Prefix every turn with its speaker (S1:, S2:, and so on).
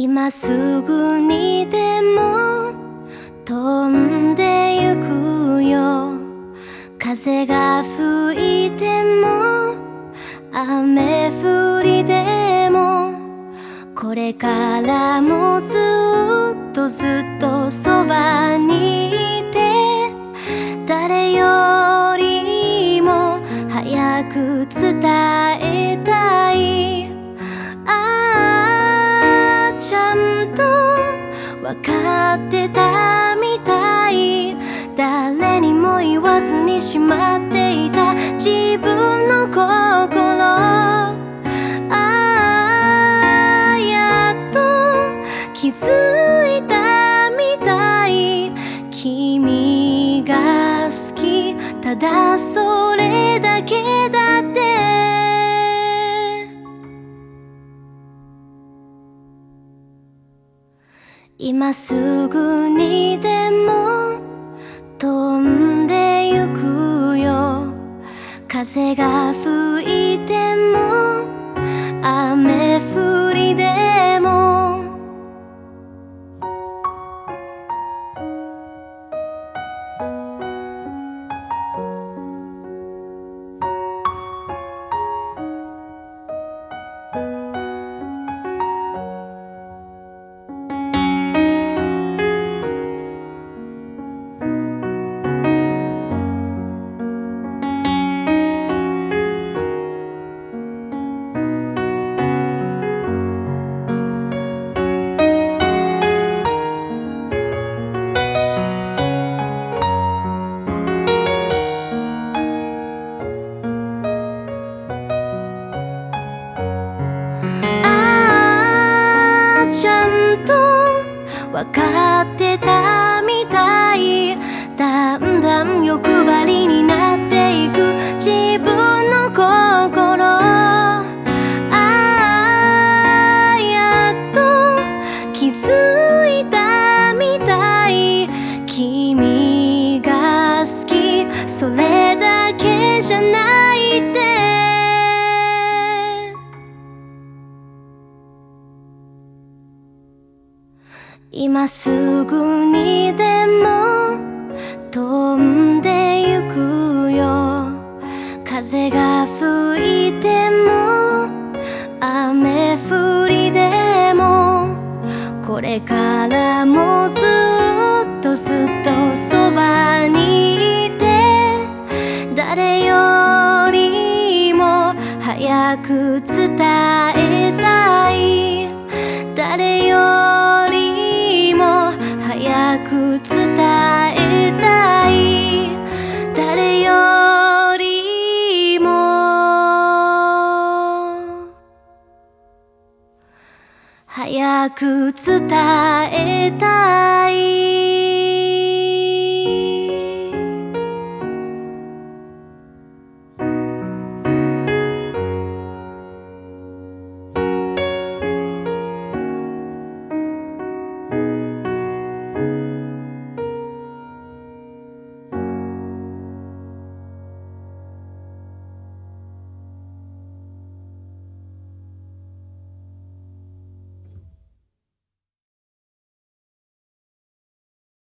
S1: 今すぐにでも飛んでゆくよ。風が吹いても雨降りでもこれからもずっとずっとそばにいて誰よりも早く伝えたい。と分かってたみたい。誰にも言わずにしまっていた自分の心。ああやっと気づいたみたい。君が好き。ただそれだけ。今すぐにでも飛んでゆくよ。風が吹いて分かってたみたい。だんだん欲張りになっていく自分の心。ああやっと気づいたみたい。君が好き。それだけじゃない。すぐにでも飛んでゆくよ。風が吹いても雨降りでもこれからもずっとずっとそばにいて誰よりも早く伝えたい。誰よりもく伝えたい。誰よりも。早く伝えたい。